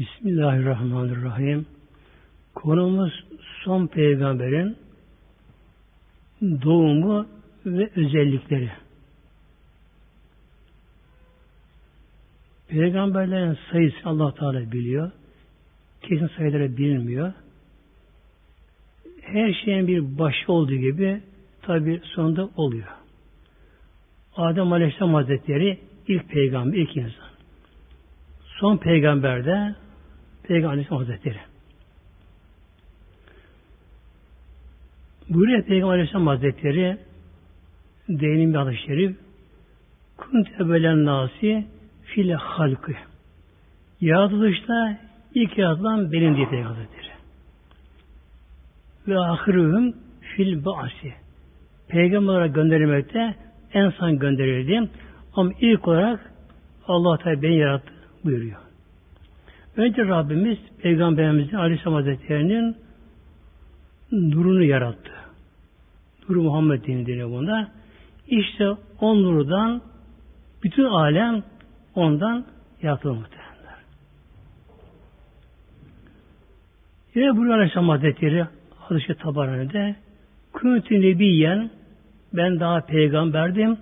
Bismillahirrahmanirrahim. Konumuz son peygamberin doğumu ve özellikleri. Peygamberlerin sayısı Allah Teala biliyor. Kesin sayıları bilinmiyor. Her şeyin bir başı olduğu gibi tabi sonunda oluyor. Adem Aleyhisselam Hazretleri ilk peygamber, ilk insan. Son peygamber de Peygamber Aleyhisselam Hazretleri. Buyuruyor Peygamber Aleyhisselam Hazretleri değinin bir adı şerif Kunte belen nasi file halkı Yaratılışta ilk yaratılan benim diye Peygamber Hazretleri. Ve ahirühüm fil ba'si. Peygamber olarak gönderilmekte en son gönderildim. Ama ilk olarak Allah Teala beni yarattı buyuruyor. Önce Rabbimiz Peygamberimizin Aleyhisselam Hazretleri'nin nurunu yarattı. Nur Muhammed deniyor buna. İşte o nurdan bütün alem ondan yaratılır muhtemelenler. Yine bu Aleyhisselam Hazretleri Hadis-i Tabarani'de Küntü Nebiyen ben daha peygamberdim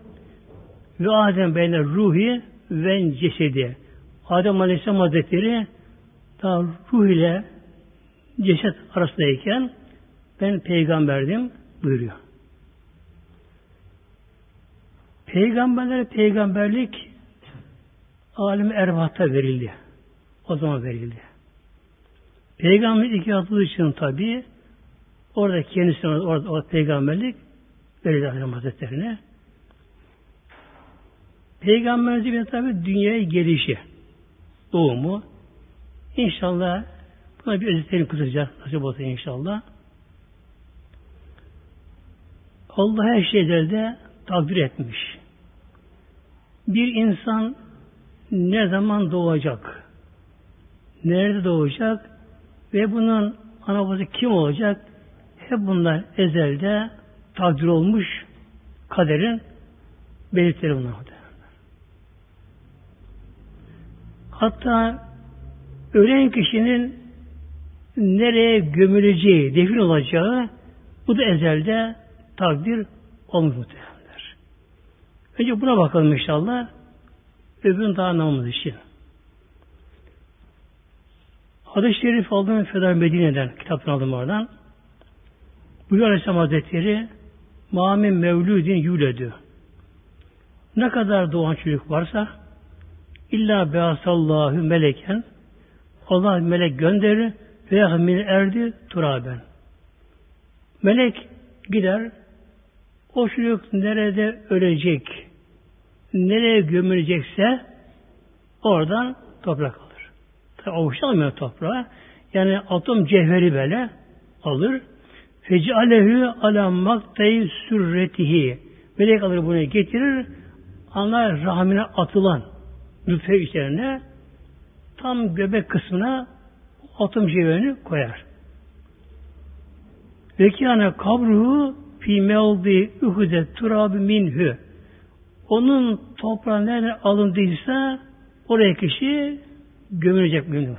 ve Adem beyne ruhi ve cesedi. Adem Aleyhisselam Hazretleri daha ruh ile ceset arasındayken ben peygamberdim buyuruyor. Peygamberlere peygamberlik alim ervahta verildi. O zaman verildi. Peygamber iki atıldığı için tabi orada kendisine orada, orada peygamberlik verildi Aleyhisselam Hazretlerine. Peygamberimizin tabi dünyaya gelişi, doğumu. İnşallah buna bir özetlerini kısaca nasip olsa inşallah. Allah her şeylerde takdir etmiş. Bir insan ne zaman doğacak? Nerede doğacak? Ve bunun ana babası kim olacak? Hep bunlar ezelde takdir olmuş kaderin belirtileri bunlar. Hatta ölen kişinin nereye gömüleceği, defin olacağı bu da ezelde takdir olmuş muhtemelenler. Önce buna bakalım inşallah. Öbürün daha anlamamız için. Hadis-i Şerif aldım Fedar Medine'den, kitaptan aldım oradan. Buyuruyor Aleyhisselam Hazretleri Mamin Mevludin yüledü. Ne kadar doğan çocuk varsa illa beasallahu meleken Allah melek gönderir ve yahmil erdi turaben. Melek gider o çocuk nerede ölecek, nereye gömülecekse oradan toprak alır. Tabi avuçta toprağı. Yani atom cevheri böyle alır. Fecalehu ala maktayı sürretihi. Melek alır bunu getirir. Ana rahmine atılan nüfe içerine tam göbek kısmına atom cevherini koyar. Ve kâne kabruhu fi mevdi uhude turabi minhü. Onun toprağı nereden alındıysa oraya kişi gömülecek mümin.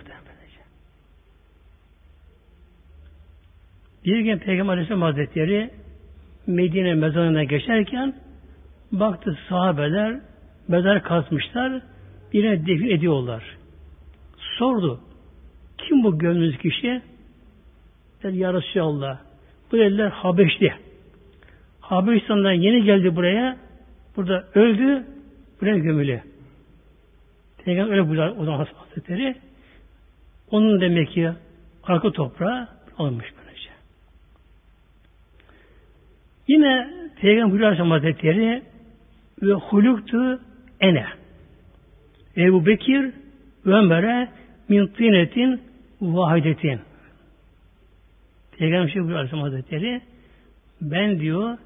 Bir gün Peygamber Aleyhisselam Hazretleri Medine mezarına geçerken baktı sahabeler mezar kazmışlar birine defin ediyorlar. Sordu. Kim bu gömdüğünüz kişi? Dedi ya Resulallah. Bu dediler Habeşli. Habeşistan'dan yeni geldi buraya. Burada öldü. Buraya gömülü. Peygamber öyle buyuruyor o zaman Hazretleri. Onun demek ki arka toprağı alınmış böylece. Yine Peygamber buyuruyor Hazretleri ve huluktu ene. Ebu Bekir ve Ömer'e min tinetin vahidetin. Peygamber şey buyuruyor Hazretleri ben diyor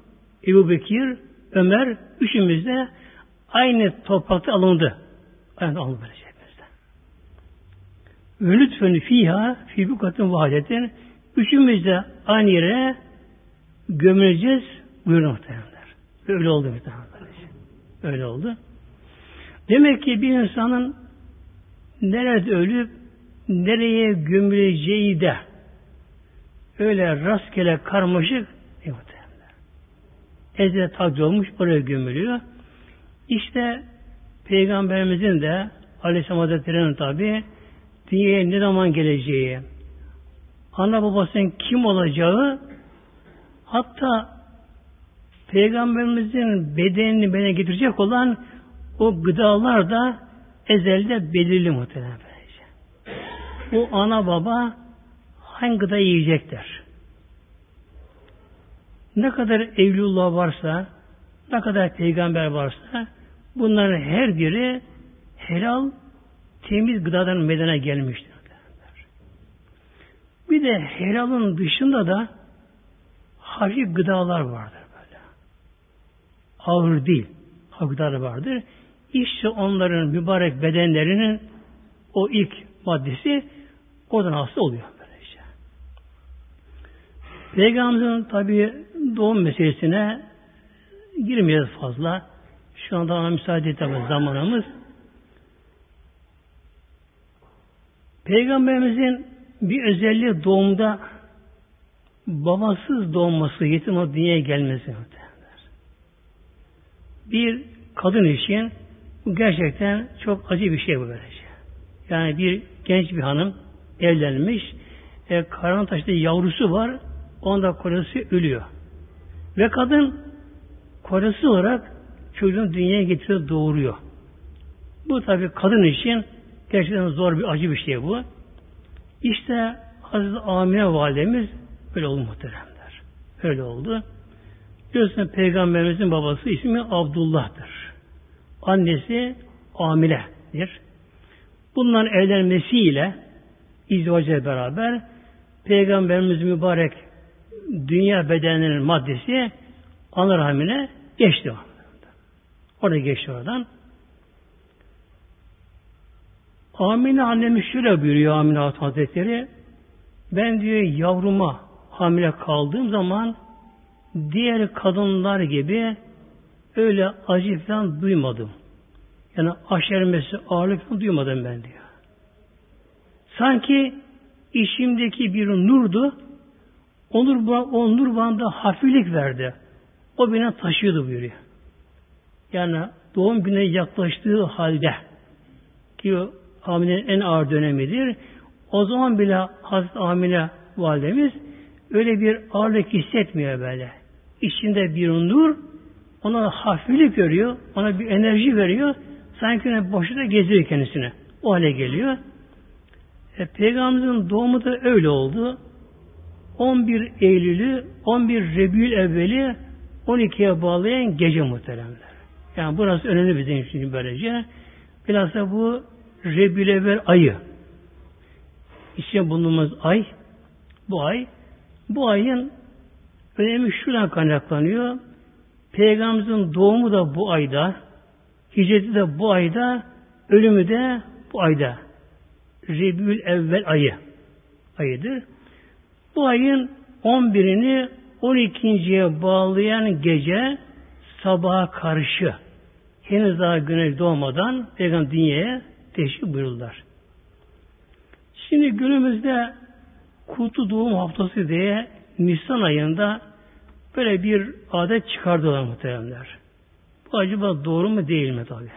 Ebu Bekir, Ömer üçümüz de aynı toprakta alındı. Aynı alındı böyle şeyimizde. Ve lütfen fiha fi bukatın vahidetin üçümüz de aynı yere gömüleceğiz buyurun muhtemelenler. Öyle oldu muhtemelen. Öyle oldu. Demek ki bir insanın nerede ölüp nereye gömüleceği de öyle rastgele karmaşık ezde takdir olmuş oraya gömülüyor. İşte Peygamberimizin de Aleyhisselam Hazretleri'nin tabi dünyaya ne zaman geleceği, ana babasının kim olacağı, hatta Peygamberimizin bedenini bana getirecek olan o gıdalar da ezelde belirli muhtemelen. Bu ana baba hangi gıda yiyecekler? Ne kadar evlullah varsa, ne kadar peygamber varsa bunların her biri helal, temiz gıdadan medene gelmiştir. Bir de helalın dışında da hafif gıdalar vardır böyle. Ağır değil. Hafif gıdalar vardır. İşte onların mübarek bedenlerinin o ilk maddesi oradan hasta oluyor. Böylece. Peygamberimizin tabi doğum meselesine girmeyeceğiz fazla. Şu anda ona müsaade etmez zamanımız. Peygamberimizin bir özelliği doğumda babasız doğması, yetim o dünyaya gelmesi. Bir kadın için gerçekten çok acı bir şey bu böylece. Yani bir genç bir hanım evlenmiş, e, karnın taşıdığı yavrusu var, onda kocası ölüyor. Ve kadın kocası olarak çocuğun dünyaya getiriyor, doğuruyor. Bu tabi kadın için gerçekten zor bir acı bir şey bu. İşte Hazreti Amine validemiz öyle oldu muhteremler. Öyle oldu. Biliyorsunuz Peygamberimizin babası ismi Abdullah'tır. Annesi Amile'dir. Bunların evlenmesiyle izdivaca beraber Peygamberimiz mübarek dünya bedeninin maddesi ana rahmine geçti. Orada geçti oradan. Amine annemiz şöyle buyuruyor Amine Hazretleri. Ben diyor yavruma hamile kaldığım zaman diğer kadınlar gibi öyle acı falan duymadım. Yani aşermesi, ağırlık falan duymadım ben diyor. Sanki işimdeki bir nurdu. O nur, o nur bana hafiflik verdi. O beni taşıyordu buyuruyor. Yani doğum gününe yaklaştığı halde ki hamilenin en ağır dönemidir. O zaman bile Hazreti Amine validemiz öyle bir ağırlık hissetmiyor böyle. İçinde bir nur ona hafiflik veriyor, ona bir enerji veriyor. Sanki boşuna geziyor kendisine. O hale geliyor. E, Peygamberimizin doğumu da öyle oldu. 11 Eylül'ü 11 Rebül evveli 12'ye bağlayan gece muhteremler. Yani burası önemli bizim için böylece. Bilhassa bu Rebül evvel ayı. İçinde bulunduğumuz ay, bu ay, bu ayın önemi şuradan kaynaklanıyor. Peygamberimizin doğumu da bu ayda, hicreti de bu ayda, ölümü de bu ayda. Rebül evvel ayı ayıdır. Bu ayın 11'ini 12.ye bağlayan gece sabaha karşı henüz daha güneş doğmadan Peygamber dünyaya teşrif buyururlar. Şimdi günümüzde Kutu Doğum Haftası diye Nisan ayında böyle bir adet çıkardılar muhteremler. Bu acaba doğru mu değil mi tabi?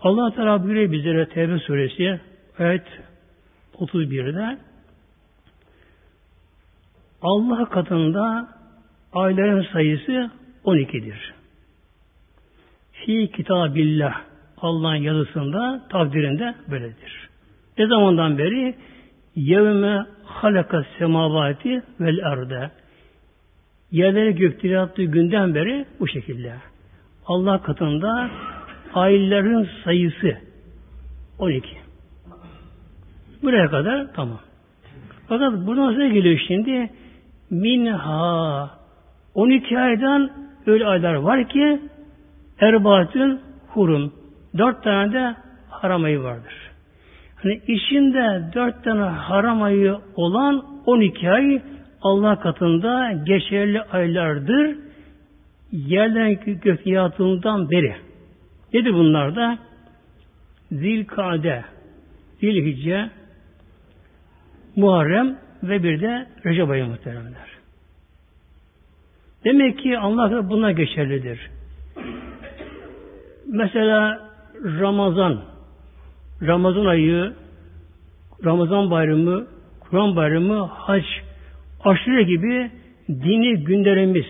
Allah Teala buyuruyor bizlere Tevbe suresi ayet 31'de Allah katında ayların sayısı 12'dir. Fi kitabillah Allah'ın yazısında, takdirinde böyledir. Ne zamandan beri yevme halaka semavati vel arda yerleri gökleri yaptığı günden beri bu şekilde. Allah katında ayların sayısı 12. Buraya kadar tamam. Fakat buradan sonra geliyor şimdi minha 12 aydan öyle aylar var ki erbatın hurum dört tane de haram ayı vardır. Hani içinde dört tane haram ayı olan 12 ay Allah katında geçerli aylardır. Yerden gök yaratımından beri. Nedir bunlar da? Zilkade, Zilhicce, Muharrem ve bir de Recep ayı muhteremler. Demek ki Allah buna geçerlidir. Mesela Ramazan, Ramazan ayı, Ramazan bayramı, Kur'an bayramı, hac, aşure gibi dini günlerimiz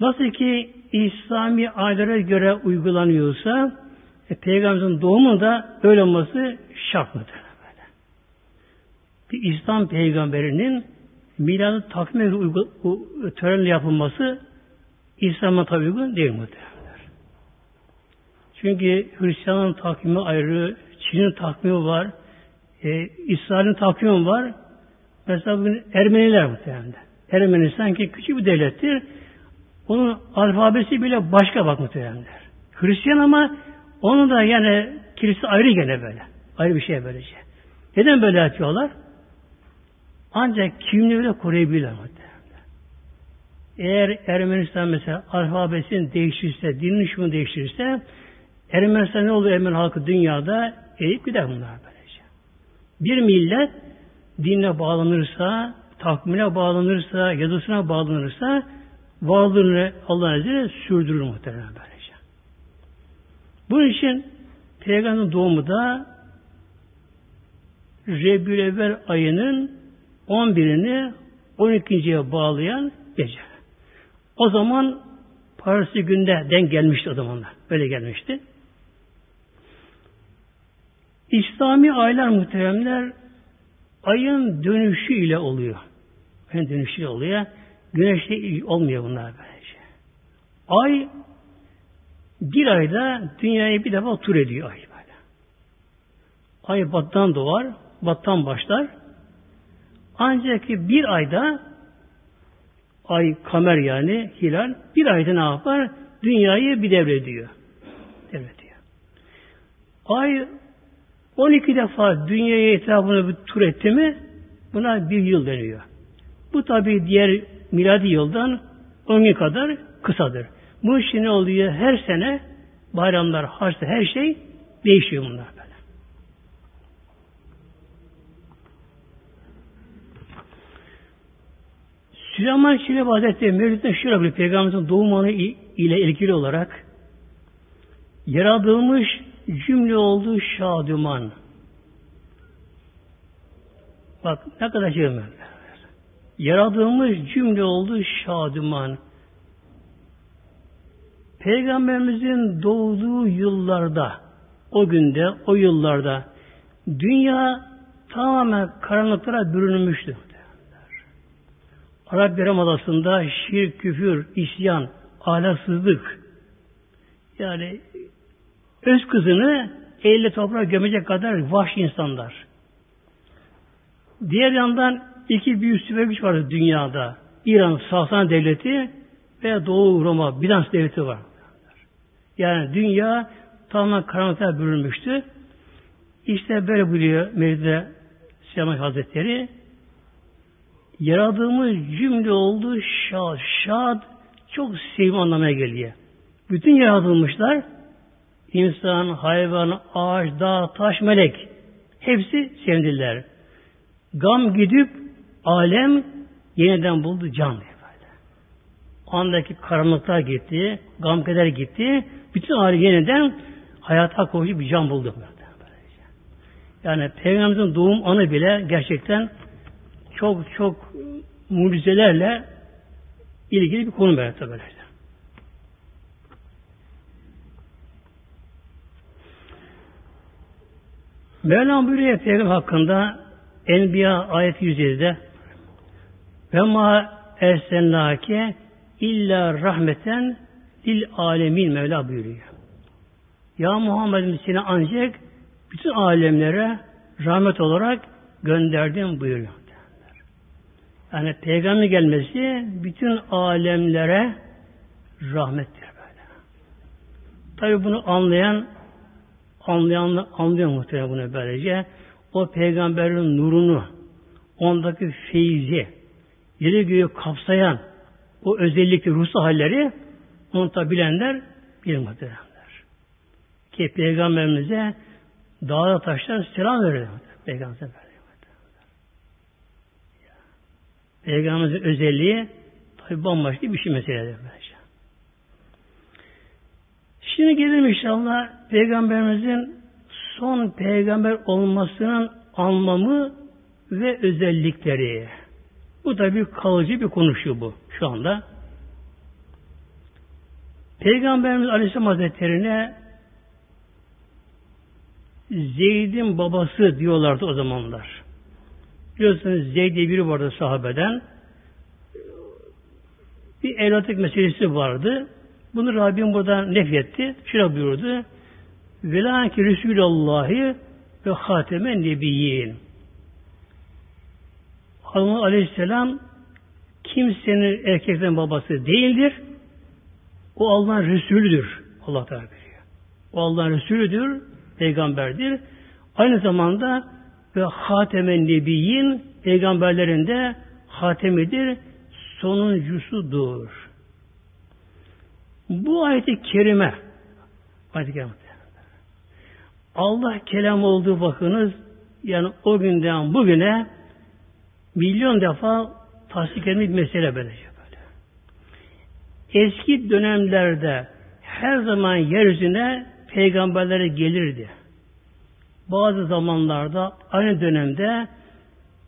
nasıl ki İslami aylara göre uygulanıyorsa e, Peygamberimizin doğumu da öyle olması şart mıdır? Böyle. Bir İslam peygamberinin miladı takvime törenle yapılması İslam'a tabi uygun değil muhtemelenler. Çünkü Hristiyanın takvimi ayrı, Çin'in takvimi var, e, İsrail'in takvimi var. Mesela Ermeniler muhtemelen. Ermenistan ki küçük bir devlettir. Onun alfabesi bile başka bak muhtemelenler. Hristiyan ama onun da yani kilise ayrı gene böyle. Ayrı bir şey böylece. Neden böyle yapıyorlar? Ancak kimliğini koruyabilirler muhtemelen. Eğer Ermenistan mesela alfabesini değiştirirse, dinin şunu değiştirirse Ermenistan ne olur Ermeni halkı dünyada eğip gider bunlar böylece. Bir millet dinle bağlanırsa, takvimine bağlanırsa, yazısına bağlanırsa varlığını Allah'ın izniyle sürdürür muhtemelen böylece. Bunun için Peygamberin doğumu da Rebül ayının 11'ini 12.ye bağlayan gece. O zaman Parası günde denk gelmişti o zamanlar. Böyle gelmişti. İslami aylar muhteremler ayın dönüşü ile oluyor. Ayın dönüşü ile oluyor. Güneşte olmuyor bunlar böylece. Ay bir ayda dünyayı bir defa tur ediyor ay böyle. Ay battan doğar, battan başlar. Ancak bir ayda ay kamer yani hilal bir ayda ne yapar? Dünyayı bir devrediyor. Devrediyor. Ay 12 defa dünyaya etrafını bir tur etti mi buna bir yıl deniyor. Bu tabi diğer miladi yıldan 10 gün kadar kısadır. Bu işin ne oluyor? Her sene bayramlar, haçta her şey değişiyor bunlar böyle. Süleyman Çelebi Hazretleri Mevlüt'te şöyle bir Peygamberimizin doğum anı ile ilgili olarak yaratılmış cümle olduğu şaduman. Bak ne kadar şey Yaratılmış cümle olduğu şaduman. Peygamberimizin doğduğu yıllarda, o günde, o yıllarda dünya tamamen karanlıklara bürünmüştü. Arap Yarımadası'nda şirk, küfür, isyan, ahlaksızlık yani öz kızını elle toprağa gömecek kadar vahşi insanlar. Diğer yandan iki büyük süper var dünyada. İran Sasani Devleti ve Doğu Roma Bizans Devleti var. Yani dünya tamamen karanlıkta bürünmüştü. İşte böyle biliyor Mevlid'de Süleyman Hazretleri yaradığımız cümle oldu şad. Şad çok sevim anlamaya geliyor. Bütün yaratılmışlar insan, hayvan, ağaç, dağ, taş, melek hepsi sevindiler. Gam gidip alem yeniden buldu can diye böyle. Andaki karanlıklar gitti, gam keder gitti. Bütün alem yeniden hayata koşup bir can buldu. Yani Peygamberimizin doğum anı bile gerçekten çok çok mucizelerle ilgili bir konu böyle tabi. Mevlam buyuruyor Peygamber hakkında Enbiya ayet 107'de ve ma ersennake illa rahmeten lil alemin Mevla buyuruyor. Ya Muhammed seni ancak bütün alemlere rahmet olarak gönderdim buyuruyor. Yani peygamber gelmesi bütün alemlere rahmettir böyle. Tabi bunu anlayan anlayan anlıyor muhtemelen bunu böylece. O peygamberin nurunu, ondaki feyzi, yeri göğü kapsayan o özellikle ruhsal halleri onu da muhtemelenler. Ki peygamberimize Dağda taşlar selam verir. Peygamber Peygamberimizin özelliği tabi bambaşka bir şey meseledir. Şimdi gelelim inşallah Peygamberimizin son peygamber olmasının anlamı ve özellikleri. Bu da bir kalıcı bir konuşuyor bu şu anda. Peygamberimiz Aleyhisselam Hazretleri'ne Zeyd'in babası diyorlardı o zamanlar. Biliyorsunuz Zeyd diye biri vardı sahabeden. Bir evlatlık meselesi vardı. Bunu Rabbim buradan nefyetti. Şöyle buyurdu. Velâki Resûlallâhi ve hâtemen nebiyyin. Allah Aleyhisselam kimsenin erkekten babası değildir. O Allah'ın Resulüdür. Allah Teala biliyor. O Allah'ın Resulüdür, peygamberdir. Aynı zamanda ve hatemen nebiyyin peygamberlerin de hatemidir, sonuncusudur. Bu ayeti kerime ayet kerime Allah kelam olduğu bakınız yani o günden bugüne milyon defa tasdik edilmiş mesele böylece böyle. Eski dönemlerde her zaman yeryüzüne peygamberlere gelirdi. Bazı zamanlarda aynı dönemde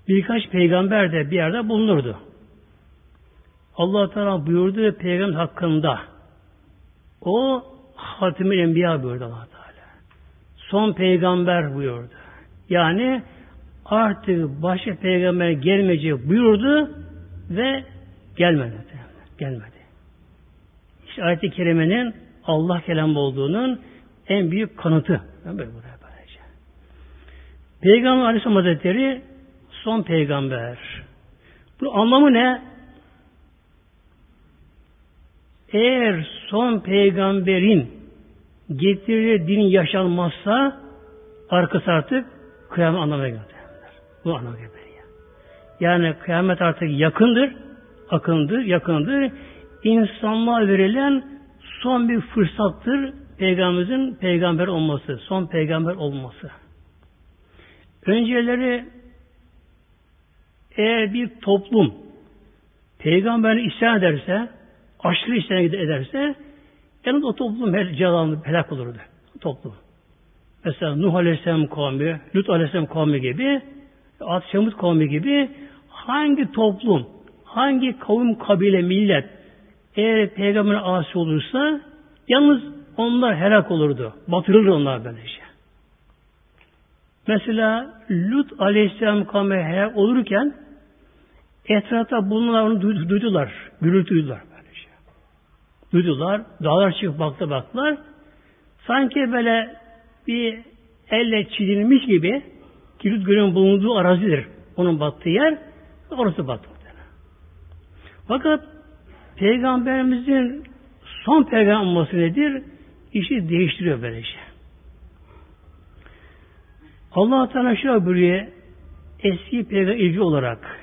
birkaç peygamber de bir yerde bulunurdu. Allah Teala buyurdu peygamber hakkında. O Hatimül Enbiya buyurdu Allah Teala. Son peygamber buyurdu. Yani artık başka peygamber gelmeyecek buyurdu ve gelmedi. Gelmedi. İşte ayet-i kerimenin Allah kelamı olduğunun en büyük kanıtı. Böyle buraya böylece. Peygamber Aleyhisselam Hazretleri son peygamber. Bu anlamı ne? Eğer son peygamberin getirdiği din yaşanmazsa arkası artık kıyamet anlamına gelir. Bu anlamına gelir. Yani kıyamet artık yakındır, akındır, yakındır. İnsanlığa verilen son bir fırsattır Peygamberimizin peygamber olması, son peygamber olması. Önceleri eğer bir toplum peygamberini isyan ederse, aşırı isyan ederse, yani o toplum her cezalandı, helak olurdu. Toplum. Mesela Nuh Aleyhisselam kavmi, Lut Aleyhisselam kavmi gibi, Ad Şemut kavmi gibi hangi toplum, hangi kavim, kabile, millet eğer peygamberin asi olursa yalnız onlar helak olurdu. Batırılır onlar böylece. Mesela Lut Aleyhisselam kavmi helak olurken etrafta bulunanlar onu duydular. Gürültü duydular Duydular. Dağlar çıkıp baktı baktılar. Sanki böyle bir elle çizilmiş gibi kilit gölün bulunduğu arazidir. Onun battığı yer orası battı. Fakat Peygamberimizin son peygamber olması nedir? işi değiştiriyor böylece. Allah Teala şöyle buyuruyor eski peygamber olarak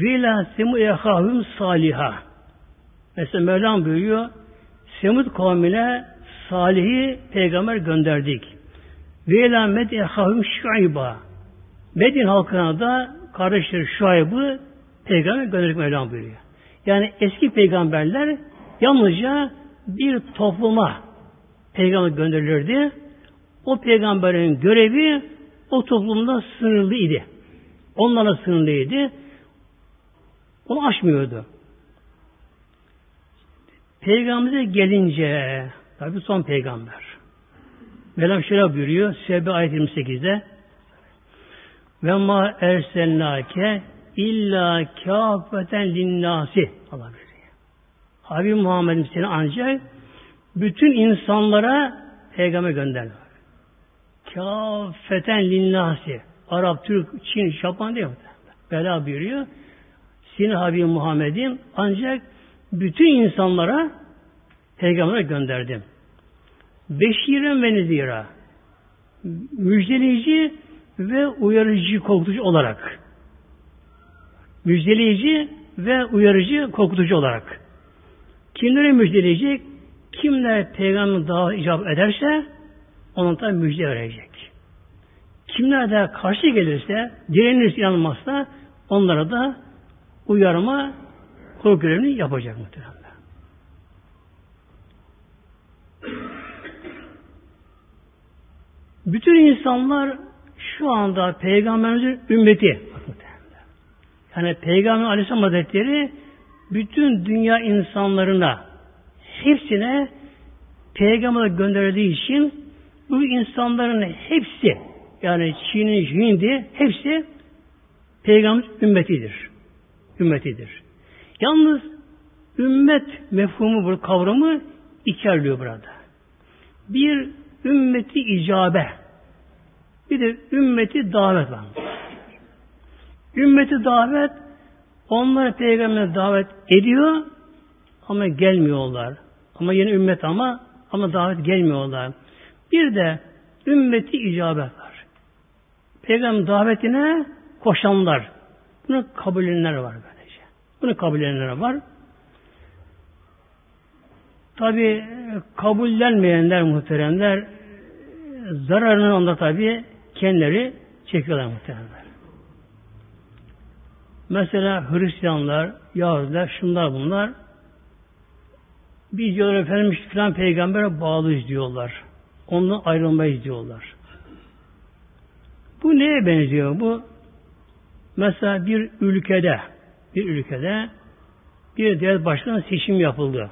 Vela semu ehahum saliha Mesela Mevlam buyuruyor Semud kavmine Salih'i peygamber gönderdik. Vela med ehahum şuayba Medin halkına da kardeşleri Şuayb'ı peygamber gönderdik Mevlam buyuruyor. Yani eski peygamberler yalnızca bir topluma peygamber gönderilirdi. O peygamberin görevi o toplumda sınırlıydı. Onlara sınırlıydı. Onu aşmıyordu. Peygamber'e gelince tabi son peygamber. Mevlam şöyle buyuruyor Sebbe ayet 28'de ve ma erselnake illa kâfeten linnâsi Allah buyuruyor. Habib Muhammed'im seni ancak bütün insanlara peygamber gönderdi. Kâfeten linnâsi. Arap, Türk, Çin, Japan değil mi? Bela buyuruyor. Seni Habib Muhammed'im ancak bütün insanlara peygamber gönderdim. Beşiren ve nezira. Müjdeleyici ve uyarıcı, korkutucu olarak. Müjdeleyici ve uyarıcı, korkutucu olarak. Kimlere müjdeleyecek? Kimler peygamber daha icap ederse onun da müjde verecek. kimler de karşı gelirse, direnirse inanmazsa onlara da uyarma korku görevini yapacak muhtemelen. Bütün insanlar şu anda Peygamberimizin ümmeti. Yani Peygamber Aleyhisselam Hazretleri bütün dünya insanlarına hepsine Peygamber gönderildiği için bu insanların hepsi yani Çin'in, Hindi hepsi Peygamber ümmetidir. Ümmetidir. Yalnız ümmet mefhumu bu kavramı içerliyor burada. Bir ümmeti icabe. Bir de ümmeti davet var. Ümmeti davet onları peygamberine davet ediyor ama gelmiyorlar. Ama yeni ümmet ama ama davet gelmiyorlar. Bir de ümmeti icabet var. Peygamber davetine koşanlar. Bunu kabul edenler var böylece. Bunu kabul edenler var. Tabi kabullenmeyenler muhteremler zararını onda tabi kendileri çekiyorlar muhteremler. Mesela Hristiyanlar, Yahudiler, şunlar bunlar biz diyorlar efendim filan peygambere bağlıyız diyorlar. Ondan ayrılmayız diyorlar. Bu neye benziyor? Bu mesela bir ülkede bir ülkede bir devlet başkanı seçim yapıldı.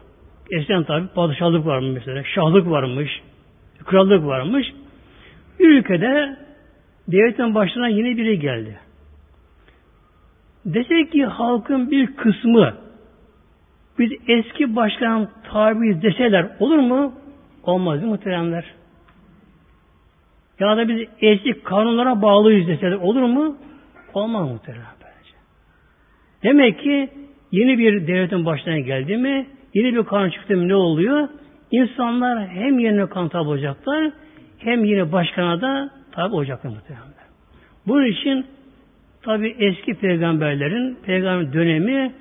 Eskiden tabi padişahlık varmış mesela, şahlık varmış, krallık varmış. Bir ülkede devletin başına yeni biri geldi. Desek ki halkın bir kısmı biz eski başkan tabiiz deseler olur mu? Olmaz değil muhteremler? Ya da biz eski kanunlara bağlıyız deseler olur mu? Olmaz muhterem. Demek ki yeni bir devletin başına geldi mi, yeni bir kanun çıktı mı ne oluyor? İnsanlar hem yeni kan tabi olacaklar, hem yine başkana da tabi olacaklar muhteremler. Bunun için tabi eski peygamberlerin peygamber dönemi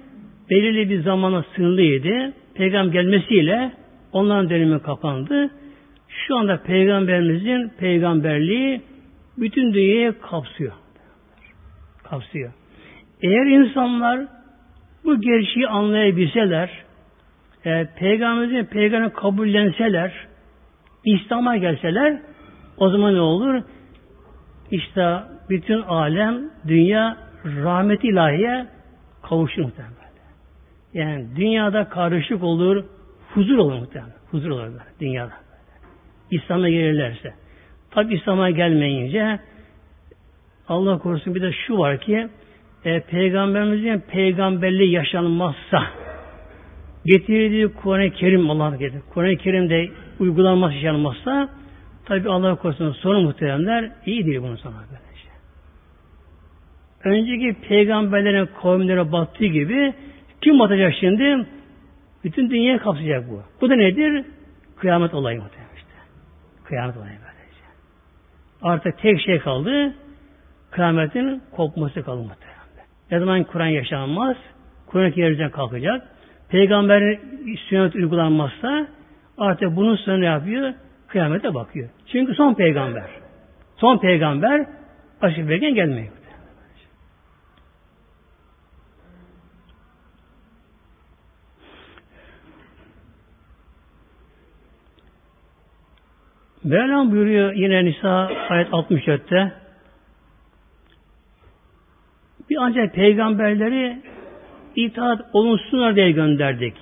belirli bir zamana sınırlıydı. Peygamber gelmesiyle onların dönemi kapandı. Şu anda peygamberimizin peygamberliği bütün dünyayı kapsıyor. Kapsıyor. Eğer insanlar bu gerçeği anlayabilseler, e, peygamberimizin peygamber kabullenseler, İslam'a gelseler, o zaman ne olur? İşte bütün alem, dünya rahmet ilahiye kavuşur muhtemelen. Yani dünyada karışık olur, huzur olur muhtemelen. Huzur olur dünyada. İslam'a gelirlerse. Tabi İslam'a gelmeyince Allah korusun bir de şu var ki e, Peygamberimizin peygamberliği yaşanmazsa getirdiği Kur'an-ı Kerim Allah getirdi. Kur'an-ı Kerim'de uygulanması yaşanmazsa tabi Allah korusun sonu muhteremler iyi değil bunun sonra böylece. Önceki peygamberlerin kavimlere battığı gibi kim batacak şimdi? Bütün dünyayı kapsayacak bu. Bu da nedir? Kıyamet olayı muhtemelen işte. Kıyamet olayı böylece. Artık tek şey kaldı. Kıyametin kopması kaldı muhtemelen. Ne zaman Kur'an yaşanmaz, Kur'an yerden kalkacak. Peygamberin sünnet uygulanmazsa artık bunun sonu ne yapıyor? Kıyamete bakıyor. Çünkü son peygamber. Son peygamber aşırı belgen gelmiyor. Mevlam buyuruyor yine Nisa ayet 64'te bir ancak peygamberleri itaat olunsunlar diye gönderdik.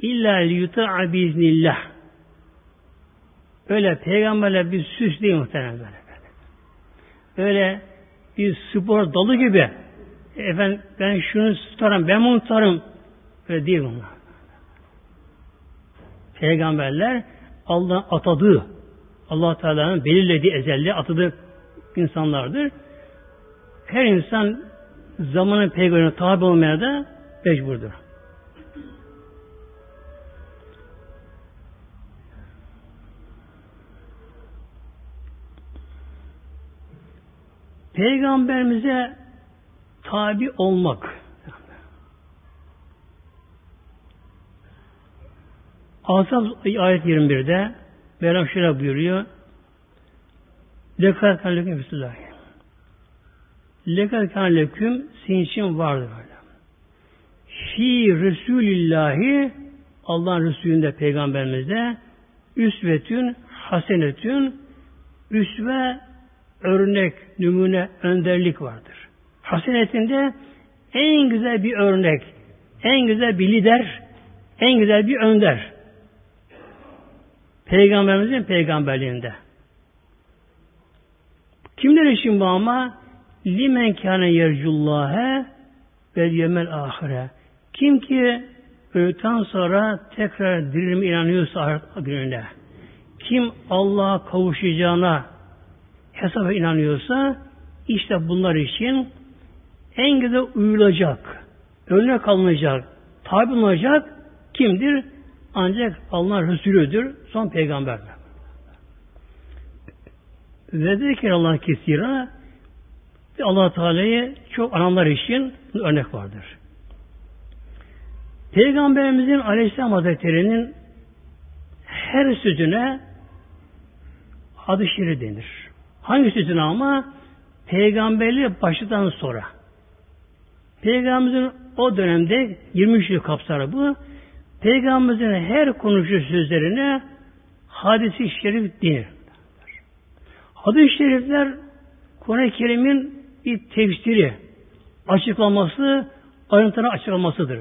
İlla liyuta'a biiznillah. Öyle peygamberler bir süs değil muhtemelen. Öyle bir spor dalı gibi efendim ben şunu tutarım, ben bunu tutarım. Öyle değil bunlar. Peygamberler Allah'ın atadığı allah Teala'nın belirlediği ezelli atadığı insanlardır. Her insan zamanın peygamberine tabi olmaya da mecburdur. Peygamberimize tabi olmak. Asaf ayet 21'de Mevlam şöyle buyuruyor. Lekât kallekin bismillahirrahmanirrahim. Lekad kan leküm için vardır böyle. Fi Resulillahi Allah'ın Resulü'nde peygamberimizde üsvetün hasenetün üsve örnek, numune, önderlik vardır. Hasenetinde en güzel bir örnek, en güzel bir lider, en güzel bir önder. Peygamberimizin peygamberliğinde. Kimler için bu ama? Limen kâne yercullâhe ve yemel ahire. Kim ki öğütten sonra tekrar dirilme inanıyorsa ahiret gününe. Kim Allah'a kavuşacağına hesaba inanıyorsa işte bunlar için en güzel uyulacak, örnek alınacak, tabi olacak kimdir? Ancak Allah'ın Resulüdür, son peygamber. Ve zekir Allah kesira allah Teala'yı çok ananlar için örnek vardır. Peygamberimizin Aleyhisselam Hazretleri'nin her sözüne adı şiiri denir. Hangi sözüne ama? Peygamberliği başladan sonra. Peygamberimizin o dönemde 23 yıl kapsar bu. Peygamberimizin her konuşu sözlerine hadisi şerif denir. Hadis-i şerifler Kur'an-ı Kerim'in bir tefsiri, açıklaması, ayrıntılı açıklamasıdır.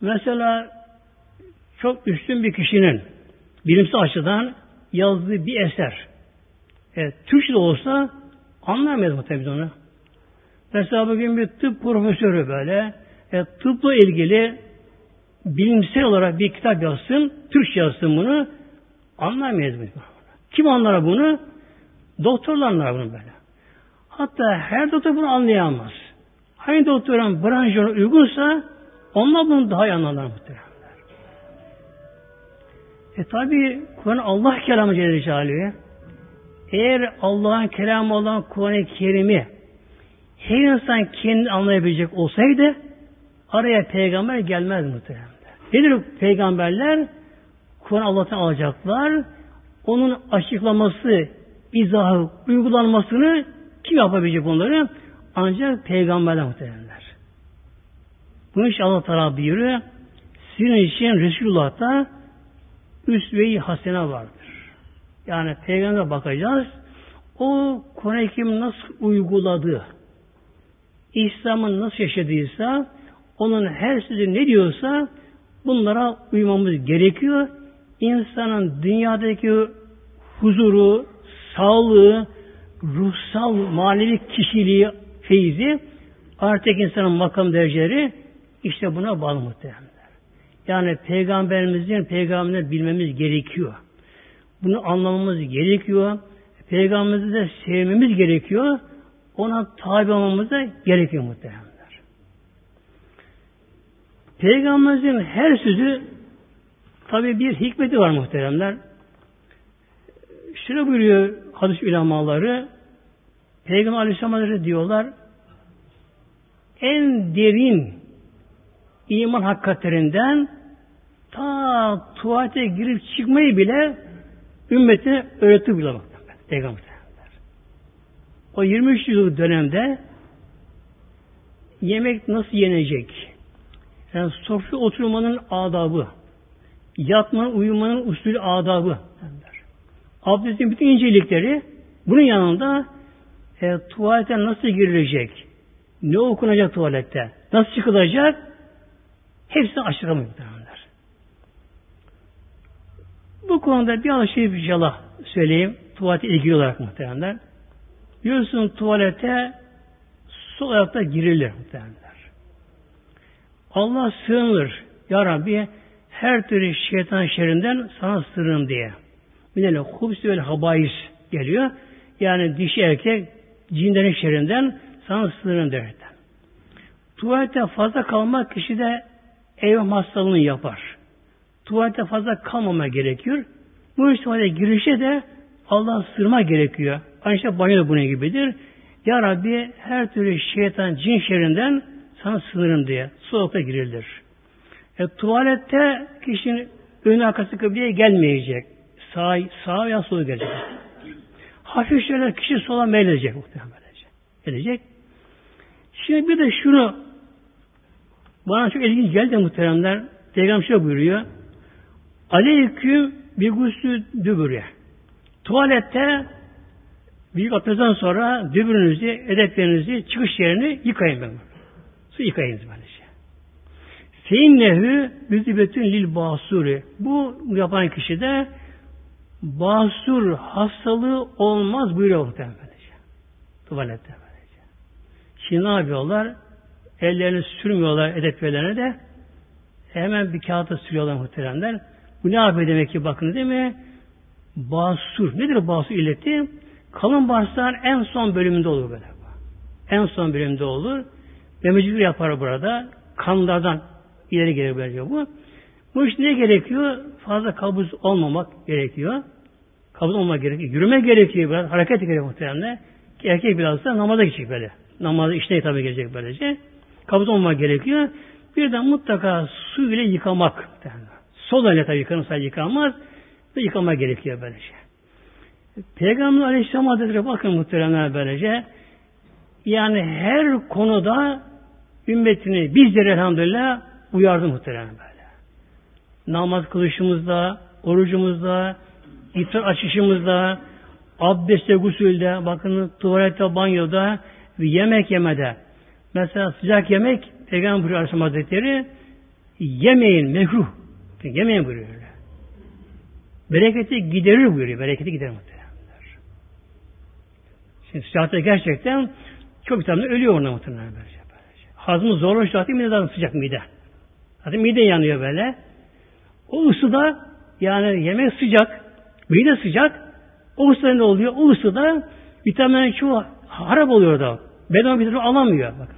Mesela çok üstün bir kişinin bilimsel açıdan yazdığı bir eser. Evet, Türkçe de olsa anlamayız mı tabii onu. Mesela bugün bir tıp profesörü böyle e, tıpla ilgili bilimsel olarak bir kitap yazsın, Türkçe yazsın bunu anlamayız mı? Kim anlar bunu? Doktorlar bunu böyle. Hatta her doktor bunu anlayamaz. Hangi doktorun branşına uygunsa onlar bunu daha iyi anlarlar muhtemelen. E tabi Kur'an Allah kelamı Celle Celaluhu. Eğer Allah'ın kelamı olan Kur'an-ı Kerim'i her insan kendi anlayabilecek olsaydı araya peygamber gelmez muhtemelen. Nedir peygamberler? Kur'an Allah'tan alacaklar. Onun açıklaması, izahı, uygulanmasını kim yapabilecek onları? Ancak peygamberler muhtemelenler. Bunu işte Allah Teala buyuruyor. Sizin için Resulullah'ta üsve-i hasene vardır. Yani peygamber bakacağız. O Kur'an-ı nasıl uyguladı? İslam'ın nasıl yaşadıysa onun her sözü ne diyorsa bunlara uymamız gerekiyor. İnsanın dünyadaki huzuru, sağlığı, ruhsal, manevi kişiliği, feyzi artık insanın makam dereceleri işte buna bağlı muhtemelen. Yani peygamberimizin peygamberini bilmemiz gerekiyor. Bunu anlamamız gerekiyor. Peygamberimizi de sevmemiz gerekiyor. Ona tabi olmamız da gerekiyor muhtemelenler. Peygamberimizin her sözü tabi bir hikmeti var muhteremler. Şöyle buyuruyor hadis ulamaları Peygamber Aleyhisselam diyorlar en derin iman hakikatlerinden ta tuvalete girip çıkmayı bile ümmetine öğretti bile Peygamber. O 23 yıllık dönemde yemek nasıl yenecek? Yani sofra oturmanın adabı, yatmanın, uyumanın usulü adabı. Abdestin bütün incelikleri bunun yanında e, tuvalete nasıl girilecek? Ne okunacak tuvalette? Nasıl çıkılacak? Hepsini açıklamıyor muhtemelenler. Bu konuda bir alışveriş bir inşallah söyleyeyim. Tuvalete ilgili olarak muhtemelenler. Biliyorsun tuvalete sol ayakta girilir muhtemelenler. Allah sığınır. Ya Rabbi her türlü şeytan şerrinden sana sığınırım diye. Minele hubsi vel habayis geliyor. Yani dişi erkek cinlerin şerrinden sana sığınırım derler. Tuvalete fazla kalmak kişide ev hastalığını yapar. Tuvalete fazla kalmama gerekiyor. Bu tuvalete girişe de Allah sırma gerekiyor. Aynı şey banyo da bunun gibidir. Ya Rabbi her türlü şeytan, cin şerrinden sana sınırım diye soğukta girilir. E, tuvalette kişinin ön arkası kıbleye gelmeyecek. Sağ, sağ ya sola gelecek. hafif şöyle kişi sola meyledecek muhtemelen. Edecek. Şimdi bir de şunu bana çok ilginç geldi muhteremler. Peygamber şöyle buyuruyor. Aleyküm bir guslü dübürü. Tuvalette büyük abdestten sonra dübürünüzü, edeplerinizi, çıkış yerini yıkayın ben. Su yıkayınız böylece. Feinnehu müzibetün lil basuri. Bu yapan kişi de basur hastalığı olmaz buyuruyor muhtemelen. Tuvalette böylece. Şimdi ne yapıyorlar? Ellerini sürmüyorlar edeplerine de hemen bir kağıta sürüyorlar muhteremler. Bu ne yapıyor demek ki bakın değil mi? Basur. Nedir basur illeti? Kalın bağırsağın en son bölümünde olur böyle. En son bölümünde olur. Memecik yapar burada. Kanlardan ileri gelir böylece bu. Bu iş ne gerekiyor? Fazla kabuz olmamak gerekiyor. Kabuz olmamak gerekiyor. Yürüme gerekiyor biraz. Hareket gerekiyor muhtemelen. Erkek biraz da namaza gidecek böyle. Namazı işine tabi gelecek böylece. Kabuz olmamak gerekiyor. Bir de mutlaka su ile yıkamak. Sol elle tabi yıkanırsa yıkanmaz. Ve yıkama gerekiyor böylece. Peygamber Aleyhisselam Hazretleri bakın muhteremler böylece yani her konuda ümmetini bizleri elhamdülillah uyardı muhterem böyle. Namaz kılışımızda, orucumuzda, iftar açışımızda, abdestte, gusülde, bakın tuvalette, banyoda ve yemek yemede. Mesela sıcak yemek, Peygamber Aleyhisselam Hazretleri yemeyin mekruh. Yemeyin buyuruyor. Bereketi giderir buyuruyor. Bereketi giderir muhtemelen. Şimdi sıcakta gerçekten çok vitamin ölüyor orada muhtemelen böylece. Hazmı zorlaşıyor zaten mide daha sıcak mide. Zaten mide yanıyor böyle. O ısıda yani yemek sıcak, mide sıcak. O ısıda ne oluyor? O ısıda vitaminin çoğu harap oluyor da. Beden bir alamıyor. Bakın.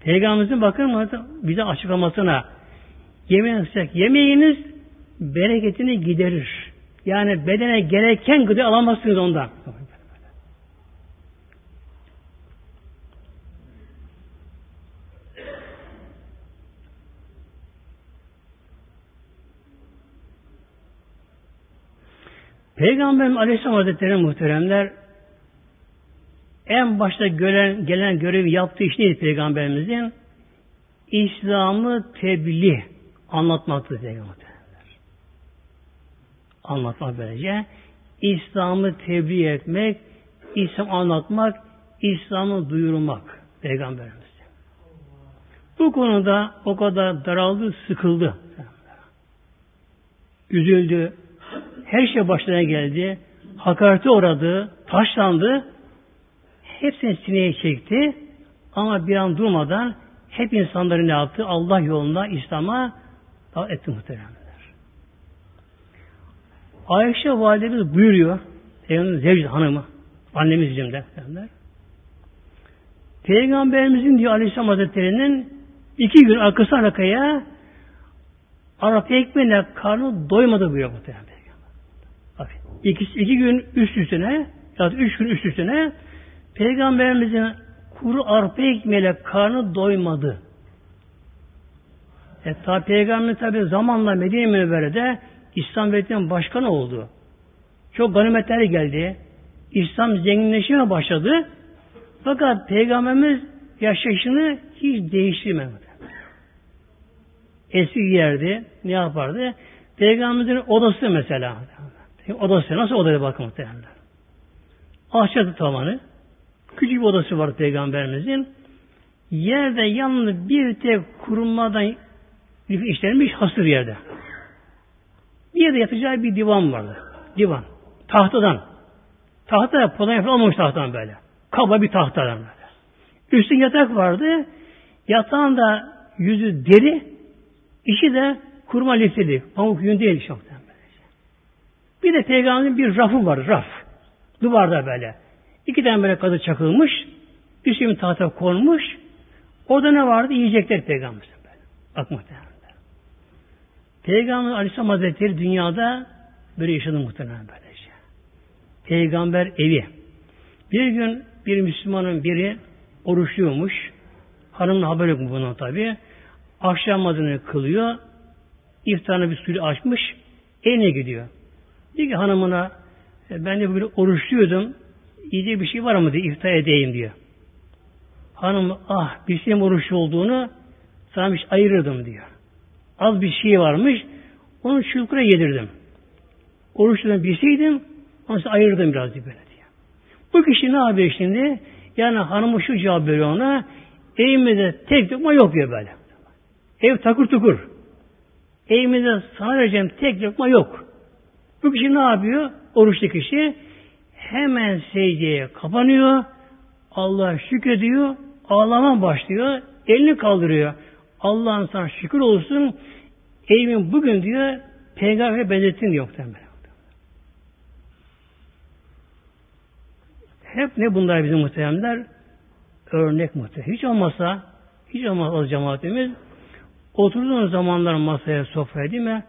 Peygamberimizin bakın bize açıklamasına yemeğin sıcak. Yemeğiniz bereketini giderir. Yani bedene gereken gıda alamazsınız ondan. Peygamberim Aleyhisselam Hazretleri muhteremler en başta gelen, gelen görevi yaptığı iş neydi Peygamberimizin? İslam'ı tebliğ anlatmaktı Peygamber. Anlatmak böylece. İslam'ı tebliğ etmek, İslam anlatmak, İslam'ı duyurmak Peygamberimiz. Bu konuda o kadar daraldı, sıkıldı. Üzüldü, her şey başına geldi. Hakarete uğradı, taşlandı. Hepsini sineye çekti. Ama bir an durmadan hep insanları ne yaptı? Allah yolunda İslam'a davet etti muhtemelen. Ayşe validemiz buyuruyor. Peygamberin zevci hanımı. Annemiz bizim de. Peygamberimizin diyor Aleyhisselam Hazretleri'nin iki gün arkası arkaya Arap ekmeğine karnı doymadı buyuruyor muhtemelen. Bak, iki, iki gün üst üstüne ya da üç gün üst üstüne Peygamberimizin kuru arpa ekmeğiyle karnı doymadı. E tabi Peygamber tabi zamanla Medine Münevvere'de İslam devletinin başkanı oldu. Çok ganimetler geldi. İslam zenginleşmeye başladı. Fakat Peygamberimiz yaşayışını hiç değiştirmedi. Eski yerdi. Ne yapardı? Peygamberimizin odası mesela. Odası nasıl odaya bakın muhtemelen. Ahşatı tavanı. Küçük bir odası var Peygamberimizin. Yerde yalnız bir tek kurulmadan işlenmiş hasır yerde. Bir yerde yatacağı bir divan vardı. Divan. Tahtadan. Tahta Polonya falan olmamış tahtadan böyle. Kaba bir tahtadan böyle. Üstün yatak vardı. Yatağın yüzü deri, içi de kurma lifli. Pamuk yün değil işte. Bir de peygamberin bir rafı var, raf. Duvarda böyle. İki tane böyle kazı çakılmış. Üstüne tahta konmuş. Orada ne vardı? Yiyecekler peygamber. Bak muhtemelen. Peygamber Aleyhisselam Hazretleri dünyada böyle yaşadı muhtemelen böylece. Peygamber evi. Bir gün bir Müslümanın biri oruçluyormuş. Hanımın haber yok mu bunun tabi. Akşam kılıyor. İftarına bir suyu açmış. Eline gidiyor. Diyor ki hanımına E, ben de bugün oruçluyordum. Yiyecek bir şey var mı diye iftar edeyim diyor. Hanım ah bilsem oruç olduğunu sana bir şey ayırırdım diyor. Az bir şey varmış. Onu çocuklara yedirdim. Oruçludan bilseydim onu ayırdım biraz diye böyle diyor. Bu kişi ne yapıyor şimdi? Yani hanımı şu cevap veriyor ona. Evimizde tek lokma yok diyor böyle. Ev takır tukur. Evimizde sana vereceğim tek lokma yok. Bu kişi ne yapıyor? Oruçlu kişi hemen secdeye kapanıyor. Allah şükrediyor. Ağlama başlıyor. Elini kaldırıyor. Allah'ın sana şükür olsun. Evimin bugün diyor peygamber benzettin diyor muhtemelen. Hep ne bunlar bizim muhteremler? Örnek muhterem. Hiç olmasa, hiç olmazsa cemaatimiz oturduğunuz zamanlar masaya, sofraya değil mi?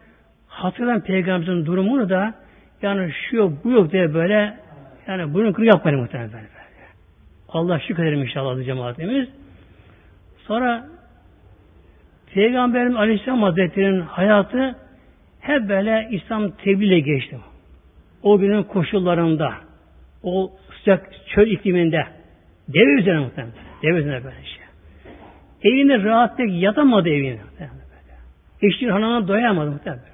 Hatırlayan peygamberimizin durumunu da yani şu yok, bu yok diye böyle yani bunu kırı yapmayın muhtemelen böyle. Allah şükrederim inşallah cemaatimiz. Sonra Peygamberimiz Aleyhisselam Hazretleri'nin hayatı hep böyle İslam tebliğle geçti. O günün koşullarında, o sıcak çöl ikliminde, deve üzerine muhtemelen, deve üzerine böyle şey. Evinde rahatlık yatamadı evine. Eşinin hanına doyamadı muhtemelen.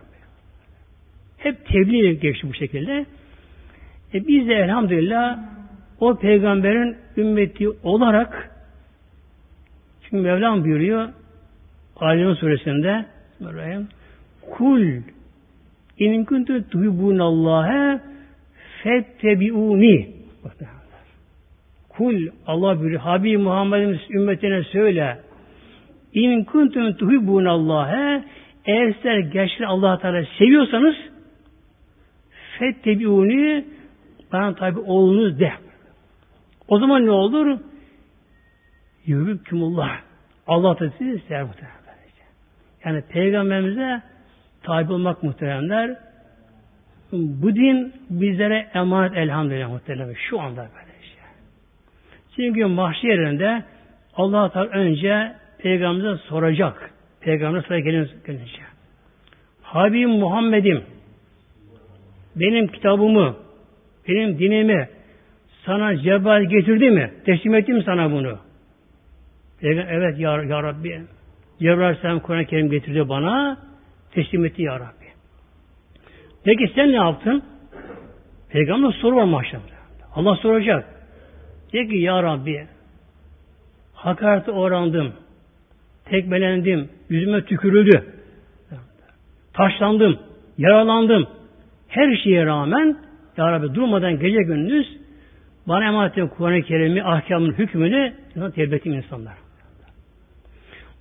Hep tebliğ geçti bu şekilde. E biz de elhamdülillah o peygamberin ümmeti olarak çünkü Mevlam buyuruyor Aleyhisselam suresinde Bismillahirrahmanirrahim Kul in kuntu tuhibbunallaha fettebiuni Kul Allah buyuruyor Habib Muhammed'in ümmetine söyle in kuntum tuhibbunallaha eğer sizler gerçekten Allah Teala seviyorsanız fettebiuni bana tabi oğlunuz de. O zaman ne olur? Yürükkümullah. Allah da sizi sever muhtemelen. Yani peygamberimize tabi olmak muhteremler. Bu din bizlere emanet elhamdülillah muhterem. Şu anda böyle işte. Çünkü mahşer yerinde Allah Teala önce peygamberimize soracak. Peygamber sonra gelince. Habibim Muhammed'im benim kitabımı, benim dinimi sana Cebrail getirdi mi? Teslim ettim mi sana bunu? Evet ya, ya Rabbi. Cebrail Aleyhisselam Kur'an-ı Kerim getirdi bana. Teslim etti ya Rabbi. Peki sen ne yaptın? Peygamber soru var mahşerde. Allah soracak. Diyor ki ya Rabbi hakarete uğrandım. Tekmelendim. Yüzüme tükürüldü. Taşlandım. Yaralandım. Her şeye rağmen Ya Rabbi durmadan gece gündüz bana emanet edin Kur'an-ı Kerim'i, ahkamın hükmünü tevbe ettim insanlar.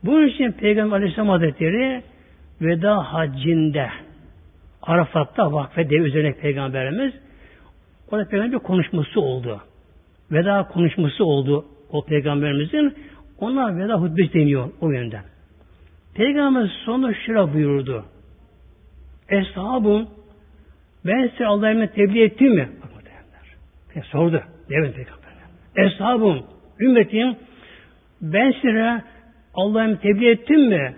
Bunun için Peygamber Aleyhisselam Hazretleri veda haccinde Arafat'ta vakfe dev üzerine Peygamberimiz orada Peygamber bir konuşması oldu. Veda konuşması oldu o Peygamberimizin. Ona veda hutbesi deniyor o yönden. Peygamber sonra şura buyurdu. Eshabım ben size Allah'a tebliğ ettim mi? E, sordu. Devlet Peygamber. Eshabım, ümmetim ben size Allah'a tebliğ ettim mi?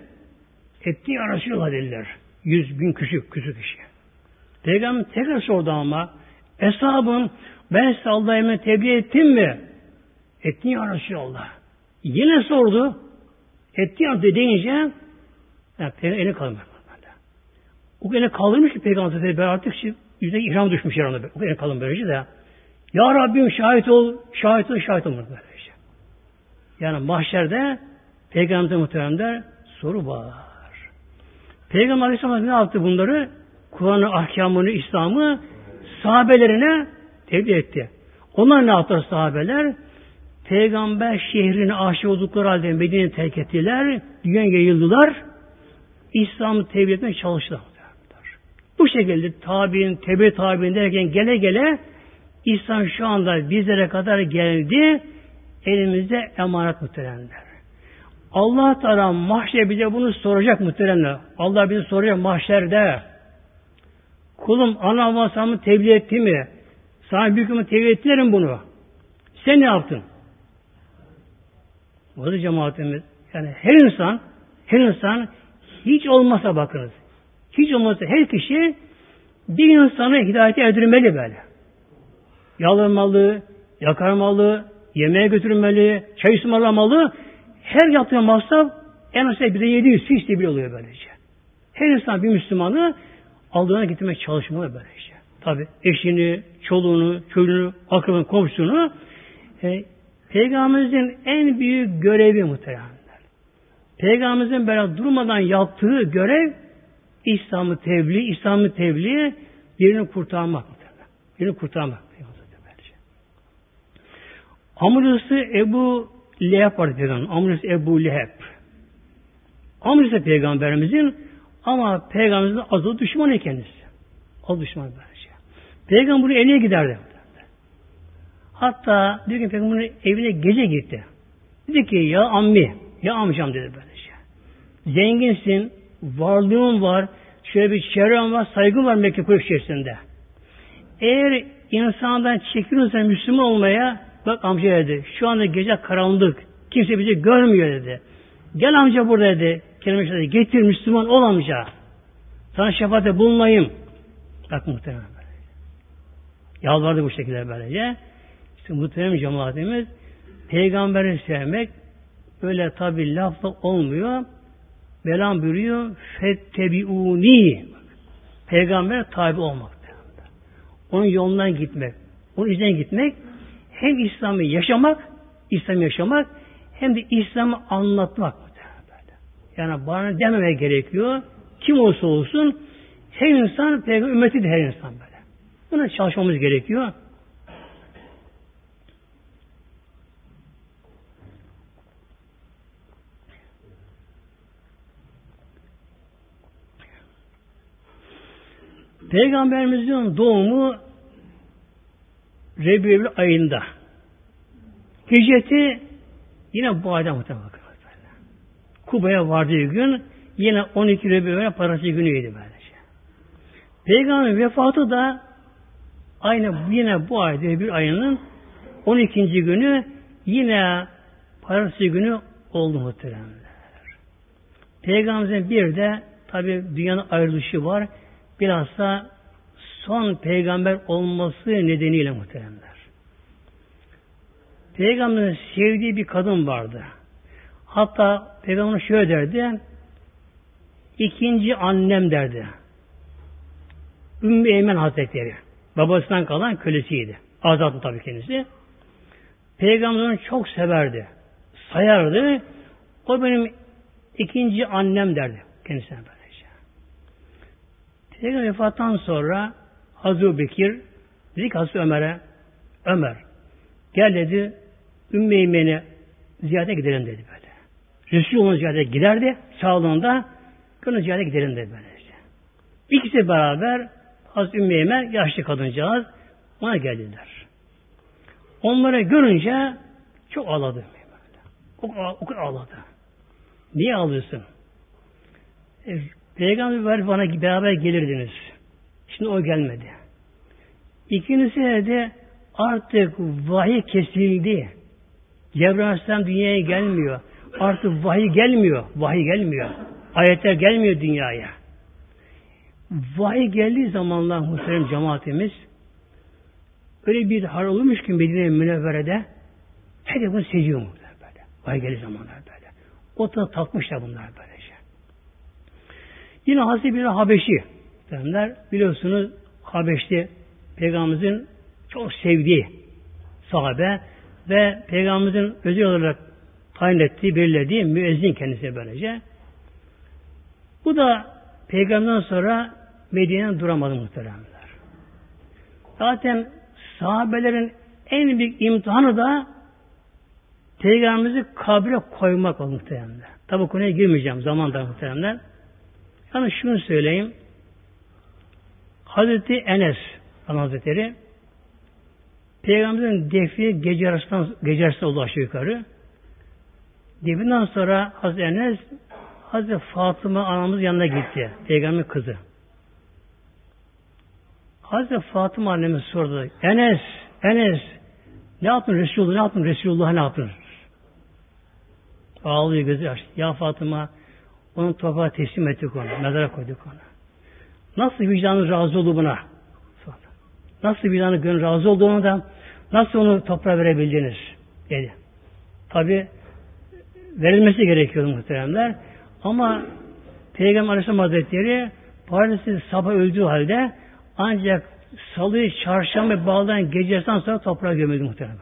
Etti ya Resulallah dediler. Yüz bin küçük, küçük kişi. Peygamber tekrar sordu ama Eshabım ben size Allah'a tebliğ ettim mi? Etti ya Resulallah. Yine sordu. Etti ya deyince yani eli kalmış. O ele kaldırmış ki Peygamber Hazretleri ben artık yüzüne ihram düşmüş yanında. O ele kalın böylece de. Ya Rabbim şahit ol, şahit ol, şahit ol. Böylece. Yani mahşerde Peygamber muhteremde soru var. Peygamber Aleyhisselam ne yaptı bunları? Kur'an'ı, ahkamını, İslam'ı sahabelerine tebliğ etti. Onlar ne yaptılar sahabeler? Peygamber şehrine aşık oldukları halde Medine'yi terk ettiler. Dünya yayıldılar. İslam'ı tebliğ etmeye çalıştılar. Bu şekilde tabi'in, tebe tabi'in derken gele gele İslam şu anda bizlere kadar geldi. Elimizde emanet muhteremler. Allah Teala mahşer bize bunu soracak muhteremler. Allah bizi soracak mahşerde. Kulum ana vasamı tebliğ etti mi? Sana büyük mü tebliğ ettiler bunu? Sen ne yaptın? Da cemaatimiz. Yani her insan, her insan hiç olmasa bakınız. Hiç olmazsa her kişi bir insanı hidayete erdirmeli böyle. yalırmalı, yakarmalı, yemeğe götürmeli, çay ısmarlamalı. Her yaptığı masraf en az bir de 700 fiş bir oluyor böylece. Her insan bir Müslümanı aldığına gitmek çalışmalı böylece. Tabi eşini, çoluğunu, çocuğunu, akrabını, komşusunu e, Peygamberimizin en büyük görevi muhtemelen. Peygamberimizin böyle durmadan yaptığı görev İslam'ı tebliğ, İslam'ı tebliğ birini kurtarmak. Birini kurtarmak. Amrısı Ebu Leheb vardı peygamber. Amrısı Ebu Leheb. Amrısı peygamberimizin ama peygamberimizin azı düşmanı kendisi. Az düşman böylece. Peygamber bunu evine giderdi. Hatta bir gün peygamberin evine gece gitti. Dedi ki ya ammi, ya amcam dedi böylece. Zenginsin, varlığın var, şöyle bir çevren var, saygın var Mekke Kureyş içerisinde. Eğer insandan çekiniyorsan Müslüman olmaya, bak amca dedi, şu anda gece karanlık, kimse bizi görmüyor dedi. Gel amca burada dedi, kelime dedi, getir Müslüman ol amca. Sana şefaatte bulunayım. Bak muhtemelen böyle. Yalvardı bu şekilde böylece. İşte muhtemelen cemaatimiz peygamberi sevmek öyle tabi lafla olmuyor. Belam buyuruyor fettebiuni peygamber tabi olmak. Onun yolundan gitmek. Onun izden gitmek hem İslam'ı yaşamak, İslam'ı yaşamak hem de İslam'ı anlatmak. Yani bana dememe gerekiyor. Kim olursa olsun her insan peygamber ümmeti de her insan böyle. Buna çalışmamız gerekiyor. Peygamberimizin doğumu Rebiyevül ayında. Hicreti yine bu ayda muhtemelen. Kuba'ya vardığı gün yine 12 Rebiyevül parası günüydü böylece. Peygamber vefatı da aynı yine bu ayda bir ayının 12. günü yine parası günü oldu muhteremler. Peygamberimizin bir de tabi dünyanın ayrılışı var bilhassa son peygamber olması nedeniyle muhteremler. Peygamberin sevdiği bir kadın vardı. Hatta peygamber şöyle derdi, ikinci annem derdi. Ümmü Eymen Hazretleri. Babasından kalan kölesiydi. Azatlı tabii kendisi. Peygamberini çok severdi. Sayardı. O benim ikinci annem derdi kendisine. Peygamber vefattan sonra Hazreti Bekir dedi ki Hazreti Ömer'e Ömer gel dedi Ümmü Eymen'i ziyarete gidelim dedi böyle. Resul onu ziyarete giderdi sağlığında onu ziyarete gidelim dedi böyle işte. İkisi beraber Hazreti Ümmü Eymen yaşlı kadıncağız ona geldiler. Onları görünce çok ağladı. O, o kadar ağladı. Niye ağlıyorsun? E, Peygamber bana beraber gelirdiniz. Şimdi o gelmedi. İkincisi de artık vahiy kesildi. Cebrail Aleyhisselam dünyaya gelmiyor. Artık vahiy gelmiyor. Vahiy gelmiyor. Ayetler gelmiyor dünyaya. Vahiy geldiği zamanlar muhterem cemaatimiz öyle bir hal olmuş ki Medine Münevvere'de herkes bunu seviyor muhtemelen böyle. Vahiy geldiği zamanlar böyle. O da takmışlar bunlar böyle. Yine Hazreti bir Habeşi derler. Biliyorsunuz Habeşli Peygamberimizin çok sevdiği sahabe ve Peygamberimizin özel olarak tayin ettiği, belirlediği müezzin kendisi böylece. Bu da Peygamberden sonra Medine'den duramadı muhteremler. Zaten sahabelerin en büyük imtihanı da Peygamberimizi kabre koymak oldu muhteremler. Tabi konuya girmeyeceğim zaman da muhteremler. Yani şunu söyleyeyim. Hazreti Enes Hazretleri Peygamberin defni gece arasından gece arasında oldu aşağı yukarı. Defninden sonra Hazreti Enes Hazreti Fatıma anamız yanına gitti. Peygamberin kızı. Hazreti Fatıma annemiz sordu. Enes, Enes ne yaptın Resulullah, ne yaptın Resulullah ne yaptın? Ağlıyor gözü açtı. Ya Fatıma onu toprağa teslim ettik onu. Mezara koyduk onu. Nasıl vicdanın razı oldu buna? Nasıl vicdanın gönül razı olduğunu da Nasıl onu toprağa verebildiniz? dedi. Tabi verilmesi gerekiyordu muhteremler. Ama Peygamber Aleyhisselam Hazretleri Paris'in sabah öldüğü halde ancak salı, çarşamba bağlayan gecesinden sonra toprağa gömüldü muhtemelen.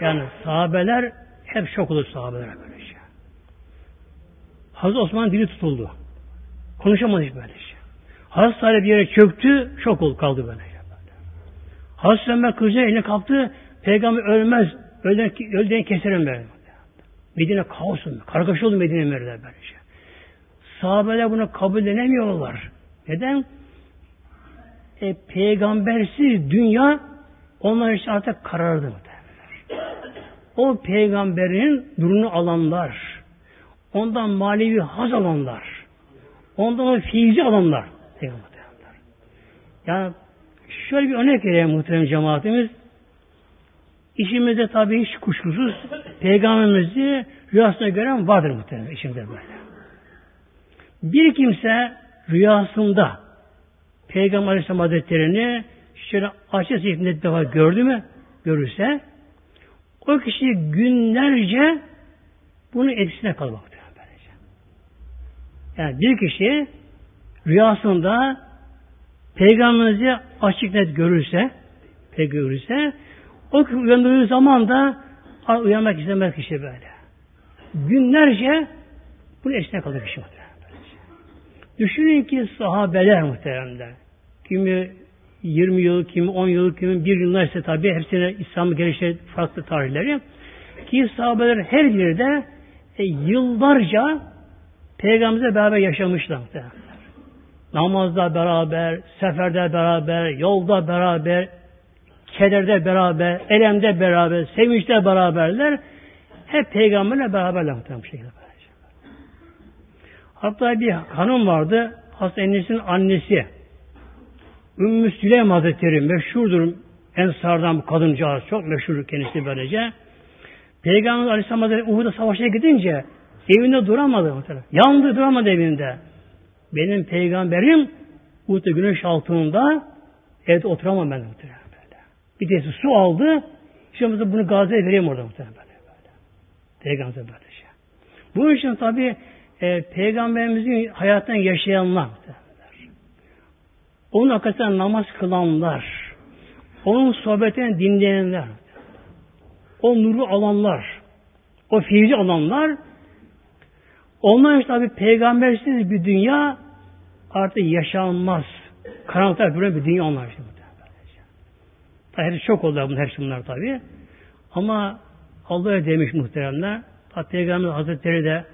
Yani sahabeler hep şok olur sahabeler böyle. Hazreti Osman dili tutuldu. Konuşamadı hiç böyle şey. Hazreti Salih bir yere çöktü, şok oldu, kaldı böyle. Şey. Hazreti Ömer kılıcını eline kaptı, peygamber ölmez, öldüğünü, öldüğünü keserim böyle. Medine kaosun, kargaşa oldu Medine Emirler böyle şey. Sahabeler bunu kabul edemiyorlar. Neden? E, peygambersiz dünya onlar için artık karardı. O peygamberin durunu alanlar, ondan manevi haz alanlar, ondan o fiizi alanlar. Yani şöyle bir örnek vereyim muhterem cemaatimiz. İşimizde tabii hiç kuşkusuz peygamberimizi rüyasına gören vardır muhtemelen işimde böyle. Bir kimse rüyasında Peygamber Aleyhisselam Hazretleri'ni şöyle şekilde bir defa gördü mü, görürse o kişi günlerce bunun etkisine kalır. Yani bir kişi rüyasında Peygamberimizi açık net görürse, pek görürse, o uyandırdığı zaman da uyanmak istemez kişi böyle. Günlerce bunun etkisine kalır kişi. Düşünün ki sahabeler muhteremler. Kimi 20 yıl, kimi 10 yıl, kimi 1 yıl ise tabi hepsine İslam'ı gelişe farklı tarihleri. Ki sahabeler her biri de e, yıllarca Peygamber'le beraber yaşamışlar muhteremler. Namazda beraber, seferde beraber, yolda beraber, kederde beraber, elemde beraber, sevinçte beraberler. Hep peygamberle beraberler muhtemelen bu şekilde. Hatta bir hanım vardı. Hasan Enes'in annesi. Ümmü Süleym Hazretleri meşhurdur. Ensardan bu kadıncağız. Çok meşhur kendisi böylece. Peygamber Aleyhisselam Hazretleri Uhud'a savaşa gidince evinde duramadı. Mesela. Yandı duramadı evinde. Benim peygamberim Uhud'da güneş altında evde oturamam ben muhtemelen. Bir de su aldı. Şimdi bunu gaziye vereyim orada muhtemelen böyle. Peygamber böyle şey. İçin tabi e, Peygamberimizin hayattan yaşayanlar, onun arkasından namaz kılanlar, onun sohbetini dinleyenler, o nuru alanlar, o fiili alanlar, onlar işte tabi peygambersiz bir dünya artık yaşanmaz. Karanlıkta böyle bir dünya onlar işte. Tabi çok oldu bunlar, hepsi bunlar tabi. Ama Allah'a demiş muhteremler. Tabi Peygamber Hazretleri de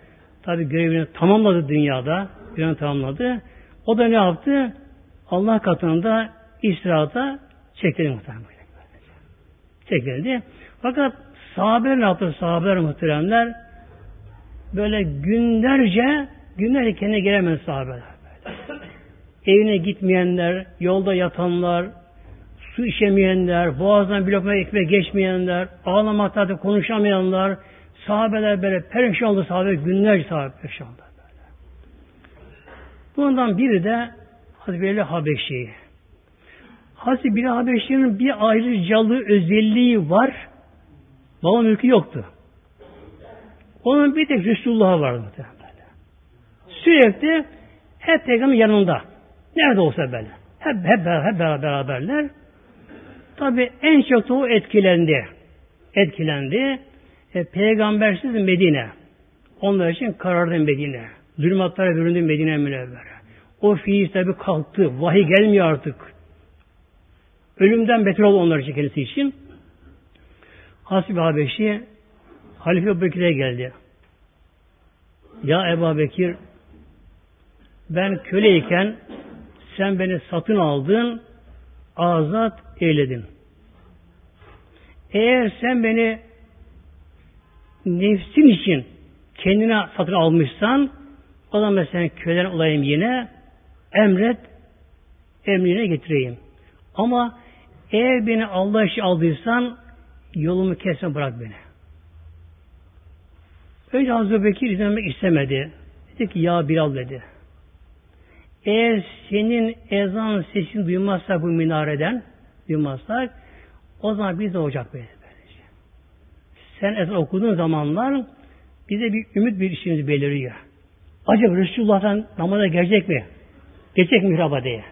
Tabi görevini tamamladı dünyada. Görevini tamamladı. O da ne yaptı? Allah katında istirahata çekildi muhtemelen. Çekildi. Fakat sahabeler ne yaptı? Sahabeler muhteremler böyle günlerce günlerce kendine gelemez sahabeler. Evine gitmeyenler, yolda yatanlar, su içemeyenler, boğazdan bir lokma ekmek geçmeyenler, ağlamakta konuşamayanlar, Sahabeler böyle perişan oldu sahabe, günlerce sahabe perişan oldu. Böyle. Bundan biri de Hazreti Bilal Habeşi. Hazreti Bilal Habeşi'nin bir ayrıcalığı özelliği var. Baba mülkü yoktu. Onun bir tek Resulullah vardı. Böyle. Sürekli hep peygamber yanında. Nerede olsa böyle. Hep, hep, hep beraberler. Tabi en çok da o etkilendi. Etkilendi. E, peygambersiz Medine. Onlar için karardı Medine. Zulmatlara büründü Medine münevvere. O fiil tabi kalktı. Vahiy gelmiyor artık. Ölümden beter oldu onlar için kendisi için. Hasbi Habeşi Halife Bekir'e geldi. Ya Ebu Bekir ben köleyken sen beni satın aldın azat eyledin. Eğer sen beni nefsin için kendine satın almışsan o zaman mesela köyden olayım yine emret emrine getireyim. Ama eğer beni Allah için aldıysan yolumu kesme bırak beni. Önce Hazreti Bekir izlemek istemedi. Dedi ki ya Bilal dedi. Eğer senin ezan sesini duymazsak bu minareden duymazsak O zaman biz de olacak böyle. Sen ezan okuduğun zamanlar bize bir ümit bir işimiz beliriyor. Acaba Resulullah'tan namaza gelecek mi? Geçecek mihraba diye.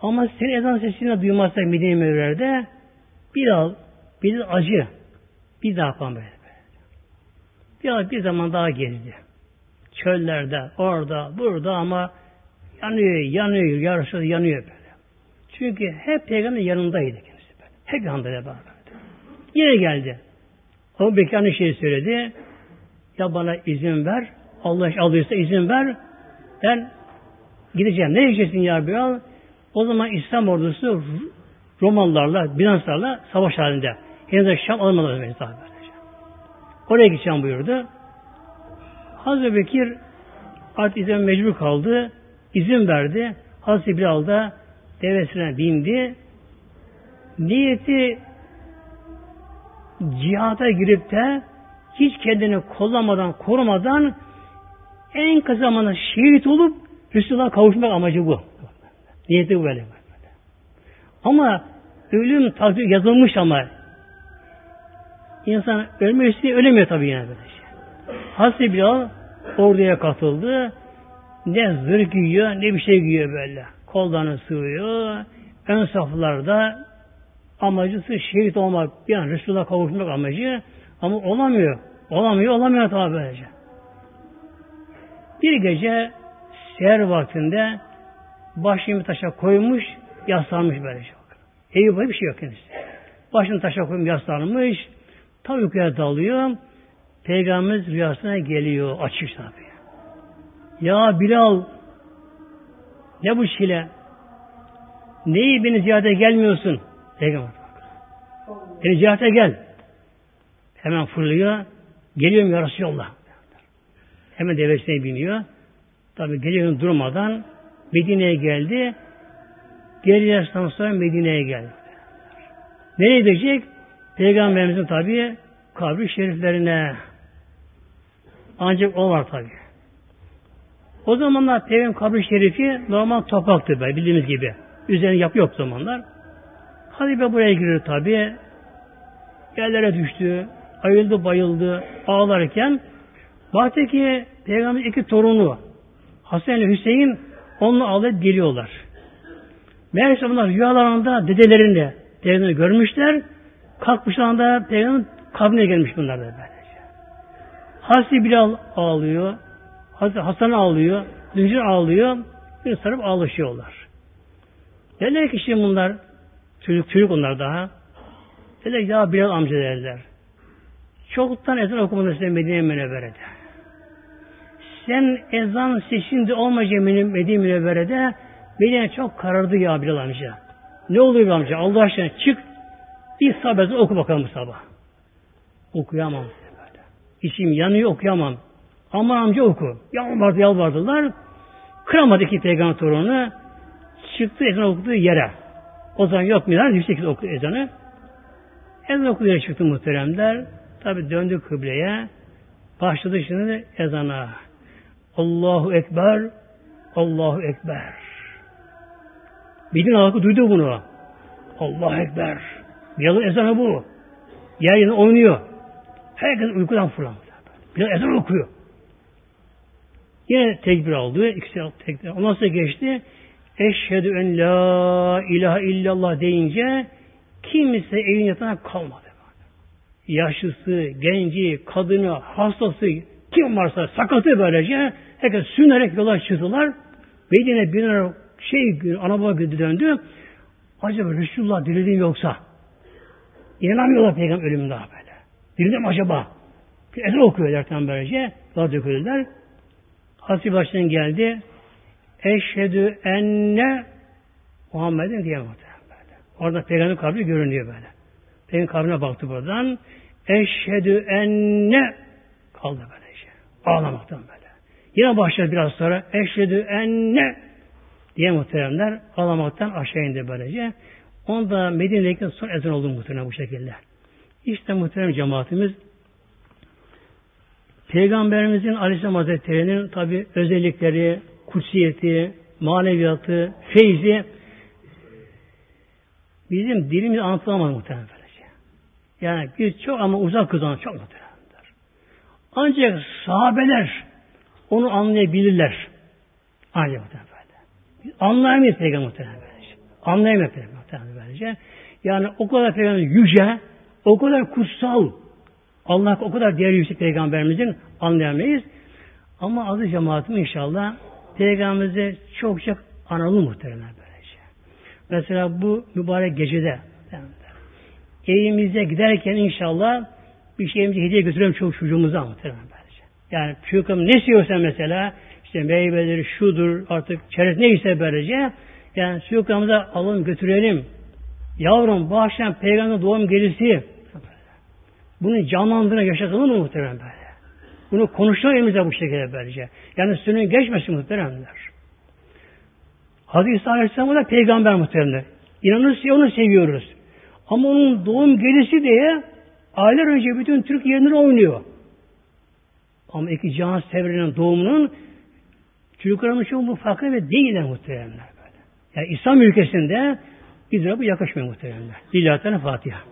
Ama sen ezan sesini duymazsak Medine Mevler'de biraz, biraz acı. Bir daha yapan böyle. Biraz bir zaman daha gezdi. Çöllerde, orada, burada ama yanıyor, yanıyor, yarışı yanıyor böyle. Çünkü hep peygamber yanındaydı kendisi böyle. Hep yanındaydı beraberdi. Yine geldi. O Bekir aynı şeyi söyledi. Ya bana izin ver. Allah alırsa izin ver. Ben gideceğim. Ne diyeceksin ya Bilal? O zaman İslam ordusu Romalılarla, Bizanslarla savaş halinde. Henüz Şam almadan beni Oraya gideceğim buyurdu. Hazreti Bekir artık izin mecbur kaldı. İzin verdi. Hazreti Bilal da devesine bindi. Niyeti cihada girip de hiç kendini kollamadan, korumadan en kısa zamanda şehit olup Resulullah'a kavuşmak amacı bu. Niyeti bu böyle. Ama ölüm takdir yazılmış ama insan ölmek istiyor, ölemiyor tabii yine böyle şey. Hazreti Bilal orduya katıldı. Ne zırh giyiyor, ne bir şey giyiyor böyle. Kollarını sığıyor. Ön saflarda amacısı şehit olmak, yani Resulullah'a kavuşmak amacı ama olamıyor. Olamıyor, olamıyor tabi böylece. Bir gece seher vaktinde başını taşa koymuş, yaslanmış böylece. Boyu bir şey yok kendisi. Başını taşa koymuş, yaslanmış. Tam uykuya dalıyor. Peygamberimiz rüyasına geliyor. Açık tabi. Ya Bilal ne bu şile? Neyi beni ziyarete gelmiyorsun? Peygamber. Beni ziyarete gel. Hemen fırlıyor. Geliyorum ya Resulallah. Hemen devesine biniyor. Tabi geliyorum durmadan Medine'ye geldi. Gelirlerden sonra Medine'ye geldi. Nereye gidecek? Peygamberimizin tabi kabri şeriflerine. Ancak o var tabi. O zamanlar Peygamber kabri şerifi normal topraktı be, bildiğimiz gibi. Üzerine yapı yok zamanlar. Halife buraya giriyor tabi. Yerlere düştü. Ayıldı bayıldı. Ağlarken baktı ki Peygamber iki torunu Hasan ile Hüseyin onunla ağlayıp geliyorlar. Meğerse bunlar rüyalarında dedelerini, dedelerini görmüşler. Kalkmışlar da Peygamber kabrine gelmiş bunlar da böylece. Hazreti Bilal ağlıyor. Hasan ağlıyor. Züncir ağlıyor. Bir sarıp ağlaşıyorlar. Derler ki şimdi bunlar çocuk çocuk onlar daha. Derler ya Bilal amca derler. Çoktan ezan okumadın sen Medine Münevvere'de. Sen ezan sesinde olmayacak Medine Münevvere'de Medine çok karardı ya Bilal amca. Ne oluyor amca? Allah aşkına çık bir sabah oku bakalım sabah. Okuyamam. İçim yanıyor okuyamam. Aman amca oku. Yalvardı yalvardılar. Kıramadı ki peygamber torunu. Çıktı ezan okuduğu yere. O zaman yok mu? Yüksek okudu ezanı. Ezan okuduğu yere çıktı muhteremler. Tabi döndü kıbleye. Başladı şimdi ezana. Allahu Ekber. Allahu Ekber. Bilin halkı duydu bunu. Allahu Ekber. Bilal'ın ezanı bu. Yeryüzünde oynuyor. Herkes uykudan fırlandı. Bilal ezan okuyor. Yine tekbir aldı. İkisi tekbir. Ondan sonra geçti. Eşhedü en la ilahe illallah deyince kimse evin yatağına kalmadı. Yaşlısı, genci, kadını, hastası, kim varsa sakatı böylece herkes sünerek yola çıktılar. Medine bir şey ana baba döndü. Acaba Resulullah dirildi yoksa? İnanamıyorlar peygamber ölümünde böyle. Dirildi mi acaba? Ezan okuyor derken böylece. Daha döküldüler. Hazreti baştan geldi. Eşhedü enne Muhammed'in diye böyle. Orada peygamber kabri görünüyor böyle. Peygamber kabrine baktı buradan. Eşhedü enne kaldı böyle şey. Ağlamaktan böyle. Yine başladı biraz sonra eşhedü enne diye muhteremler ağlamaktan aşağı indi böylece. Onda Medine'deki son ezan oldu muhterem bu şekilde. İşte muhterem cemaatimiz Peygamberimizin Aleyhisselam Hazretleri'nin tabi özellikleri, kutsiyeti, maneviyatı, feyzi bizim dilimiz anlatılamaz muhtemelen böylece. Yani biz çok ama uzak kızan çok muhtemelendir. Ancak sahabeler onu anlayabilirler. Ancak muhtemelen böyle. Anlayamayız peygamber muhtemelen Anlayamayız peygamber böylece. Yani o kadar peygamber yüce, o kadar kutsal, Allah o kadar değerli yüksek peygamberimizin anlayamayız. Ama adı cemaatim inşallah peygamberimizi çok çok analım muhtemelen böylece. Mesela bu mübarek gecede evimize giderken inşallah bir şeyimizi hediye götürelim çok çocuğumuza muhtemelen böylece. Yani çocuğum ne istiyorsa mesela işte meyveleri, şudur, artık çerez neyse böylece yani çocuğumuza alın götürelim. Yavrum bu akşam peygamber doğum gelisi bunu canlandırına yaşatalım mı muhtemelen böyle? Bunu konuşalım elimizde bu şekilde böylece. Yani sünün geçmesin muhteremler. Hazreti İsa Aleyhisselam da peygamber muhteremler. İnanırız onu seviyoruz. Ama onun doğum gelisi diye aylar önce bütün Türk yerleri oynuyor. Ama iki can sevrinin doğumunun çocuklarımız çok bu farklı ve değiller muhteremler böyle. Yani İslam ülkesinde bu yakışmıyor muhteremler. Lillahi Fatiha.